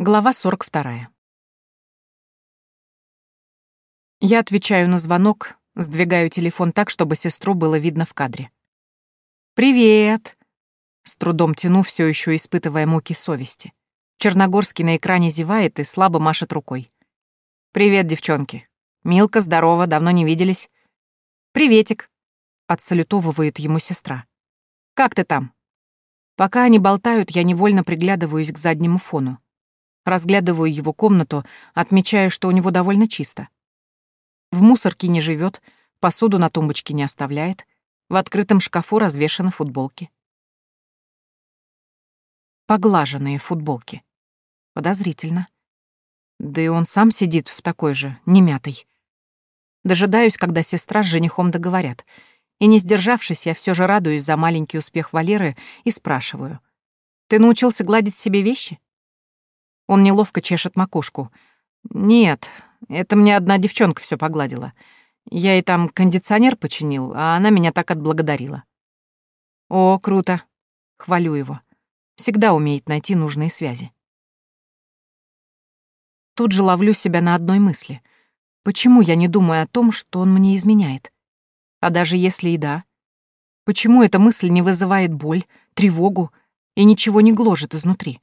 Глава 42. Я отвечаю на звонок, сдвигаю телефон так, чтобы сестру было видно в кадре. «Привет!» С трудом тяну, все еще испытывая муки совести. Черногорский на экране зевает и слабо машет рукой. «Привет, девчонки. Милка, здорово, давно не виделись». «Приветик!» — отсалютовывает ему сестра. «Как ты там?» Пока они болтают, я невольно приглядываюсь к заднему фону. Разглядываю его комнату, отмечаю, что у него довольно чисто. В мусорке не живет, посуду на тумбочке не оставляет, в открытом шкафу развешаны футболки. Поглаженные футболки. Подозрительно. Да и он сам сидит в такой же, немятой. Дожидаюсь, когда сестра с женихом договорят. И не сдержавшись, я все же радуюсь за маленький успех Валеры и спрашиваю. «Ты научился гладить себе вещи?» Он неловко чешет макушку. «Нет, это мне одна девчонка все погладила. Я ей там кондиционер починил, а она меня так отблагодарила». «О, круто!» — хвалю его. Всегда умеет найти нужные связи. Тут же ловлю себя на одной мысли. Почему я не думаю о том, что он мне изменяет? А даже если и да, почему эта мысль не вызывает боль, тревогу и ничего не гложет изнутри?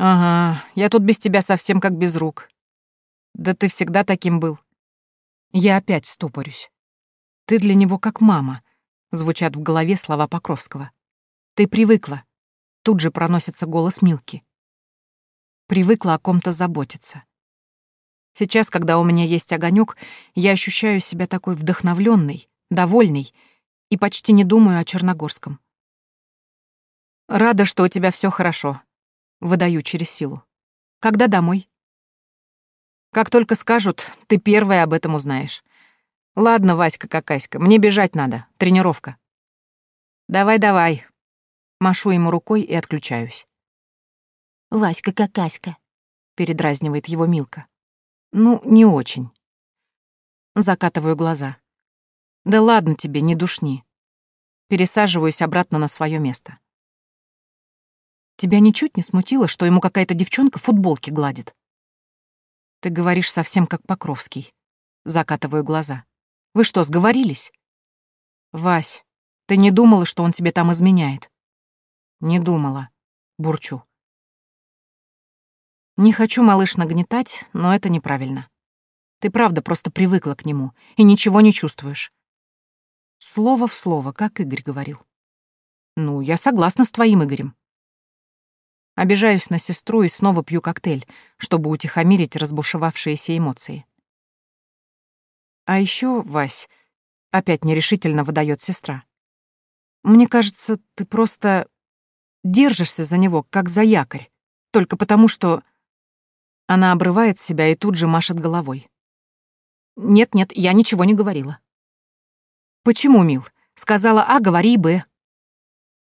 «Ага, я тут без тебя совсем как без рук. Да ты всегда таким был». Я опять ступорюсь. «Ты для него как мама», — звучат в голове слова Покровского. «Ты привыкла». Тут же проносится голос Милки. Привыкла о ком-то заботиться. Сейчас, когда у меня есть огонек, я ощущаю себя такой вдохновленной, довольной и почти не думаю о Черногорском. Рада, что у тебя все хорошо, Выдаю через силу. Когда домой? Как только скажут, ты первая об этом узнаешь. Ладно, Васька какаська, мне бежать надо, тренировка. Давай-давай. Машу ему рукой и отключаюсь. Васька какаська, передразнивает его Милка. Ну, не очень. Закатываю глаза. Да ладно тебе, не душни. Пересаживаюсь обратно на свое место. Тебя ничуть не смутило, что ему какая-то девчонка футболки гладит? Ты говоришь совсем как Покровский. Закатываю глаза. Вы что, сговорились? Вась, ты не думала, что он тебе там изменяет? Не думала. Бурчу. Не хочу, малыш, нагнетать, но это неправильно. Ты правда просто привыкла к нему и ничего не чувствуешь. Слово в слово, как Игорь говорил. Ну, я согласна с твоим Игорем. Обижаюсь на сестру и снова пью коктейль, чтобы утихомирить разбушевавшиеся эмоции. А еще, Вась, опять нерешительно выдает сестра. Мне кажется, ты просто держишься за него, как за якорь, только потому что... Она обрывает себя и тут же машет головой. Нет-нет, я ничего не говорила. Почему, Мил? Сказала А, говори Б.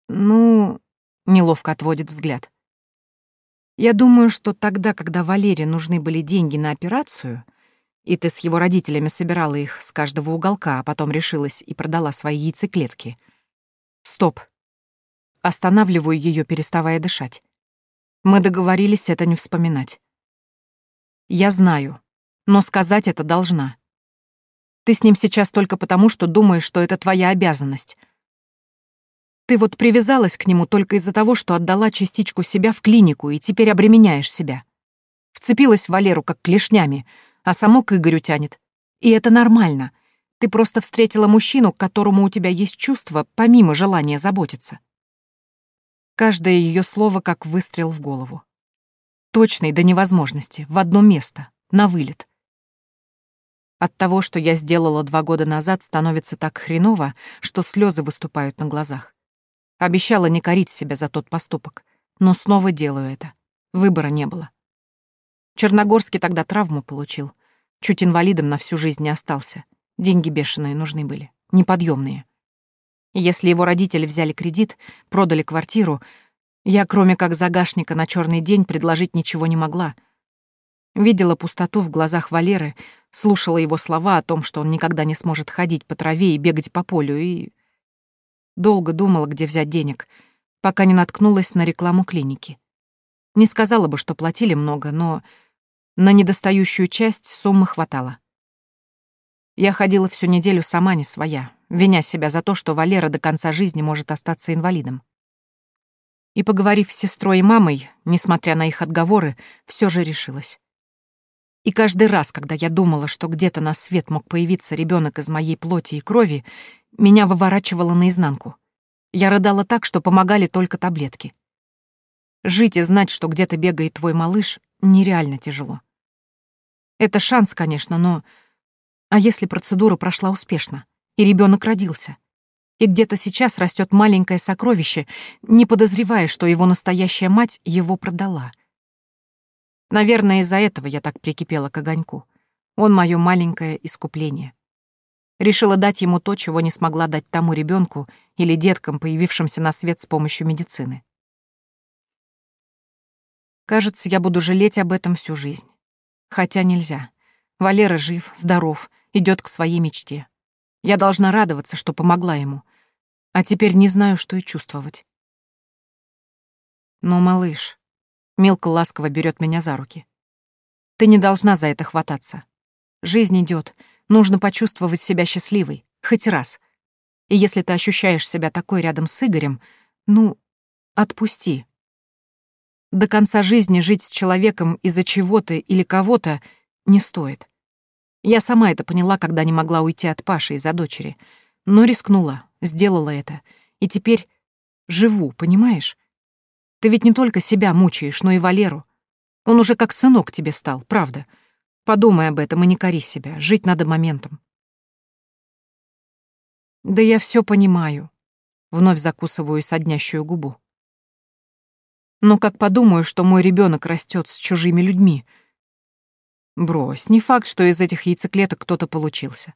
Ну, неловко отводит взгляд. Я думаю, что тогда, когда Валере нужны были деньги на операцию, и ты с его родителями собирала их с каждого уголка, а потом решилась и продала свои яйцеклетки. Стоп. Останавливаю ее, переставая дышать. Мы договорились это не вспоминать. Я знаю, но сказать это должна. Ты с ним сейчас только потому, что думаешь, что это твоя обязанность, ты вот привязалась к нему только из-за того, что отдала частичку себя в клинику и теперь обременяешь себя. Вцепилась в Валеру как клешнями, а само к Игорю тянет. И это нормально. Ты просто встретила мужчину, к которому у тебя есть чувства, помимо желания заботиться. Каждое ее слово как выстрел в голову. Точный до невозможности, в одно место, на вылет. От того, что я сделала два года назад, становится так хреново, что слезы выступают на глазах. Обещала не корить себя за тот поступок, но снова делаю это. Выбора не было. Черногорский тогда травму получил. Чуть инвалидом на всю жизнь не остался. Деньги бешеные нужны были, неподъемные. Если его родители взяли кредит, продали квартиру, я, кроме как загашника на черный день, предложить ничего не могла. Видела пустоту в глазах Валеры, слушала его слова о том, что он никогда не сможет ходить по траве и бегать по полю, и Долго думала, где взять денег, пока не наткнулась на рекламу клиники. Не сказала бы, что платили много, но на недостающую часть суммы хватало. Я ходила всю неделю сама не своя, виня себя за то, что Валера до конца жизни может остаться инвалидом. И, поговорив с сестрой и мамой, несмотря на их отговоры, все же решилась. И каждый раз, когда я думала, что где-то на свет мог появиться ребенок из моей плоти и крови, меня выворачивало наизнанку. Я рыдала так, что помогали только таблетки. Жить и знать, что где-то бегает твой малыш, нереально тяжело. Это шанс, конечно, но... А если процедура прошла успешно, и ребенок родился? И где-то сейчас растет маленькое сокровище, не подозревая, что его настоящая мать его продала. Наверное, из-за этого я так прикипела к огоньку. Он мое маленькое искупление. Решила дать ему то, чего не смогла дать тому ребенку или деткам, появившимся на свет с помощью медицины. Кажется, я буду жалеть об этом всю жизнь. Хотя нельзя. Валера жив, здоров, идет к своей мечте. Я должна радоваться, что помогла ему. А теперь не знаю, что и чувствовать. Но, малыш, Милка ласково берет меня за руки. Ты не должна за это хвататься. Жизнь идет, нужно почувствовать себя счастливой, хоть раз. И если ты ощущаешь себя такой рядом с Игорем, ну, отпусти. До конца жизни жить с человеком из-за чего-то или кого-то не стоит. Я сама это поняла, когда не могла уйти от Паши из-за дочери. Но рискнула, сделала это. И теперь живу, понимаешь? Ты ведь не только себя мучаешь, но и Валеру. Он уже как сынок тебе стал, правда. Подумай об этом и не кори себя. Жить надо моментом. Да я все понимаю. Вновь закусываю соднящую губу. Но как подумаю, что мой ребенок растет с чужими людьми. Брось, не факт, что из этих яйцеклеток кто-то получился.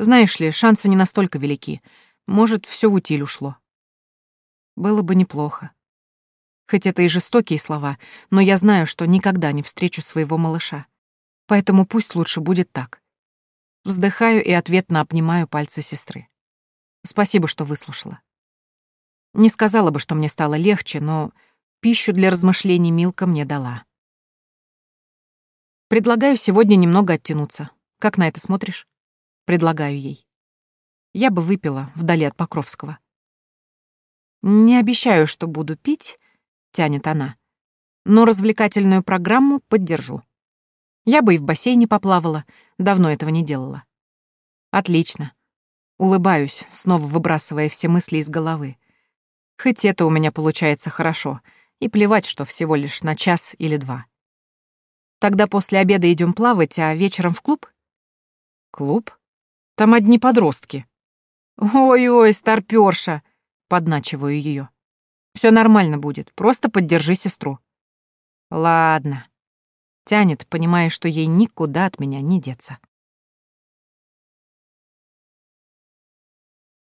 Знаешь ли, шансы не настолько велики. Может, все в утиль ушло. Было бы неплохо. Хоть это и жестокие слова, но я знаю, что никогда не встречу своего малыша. Поэтому пусть лучше будет так. Вздыхаю и ответно обнимаю пальцы сестры. Спасибо, что выслушала. Не сказала бы, что мне стало легче, но Пищу для размышлений Милка мне дала. Предлагаю сегодня немного оттянуться. Как на это смотришь? Предлагаю ей. Я бы выпила вдали от Покровского. Не обещаю, что буду пить, тянет она, но развлекательную программу поддержу. Я бы и в бассейне поплавала, давно этого не делала. Отлично. Улыбаюсь, снова выбрасывая все мысли из головы. Хоть это у меня получается хорошо — и плевать, что всего лишь на час или два. Тогда после обеда идем плавать, а вечером в клуб? Клуб? Там одни подростки. Ой-ой, старпёрша, подначиваю ее. Все нормально будет, просто поддержи сестру. Ладно. Тянет, понимая, что ей никуда от меня не деться.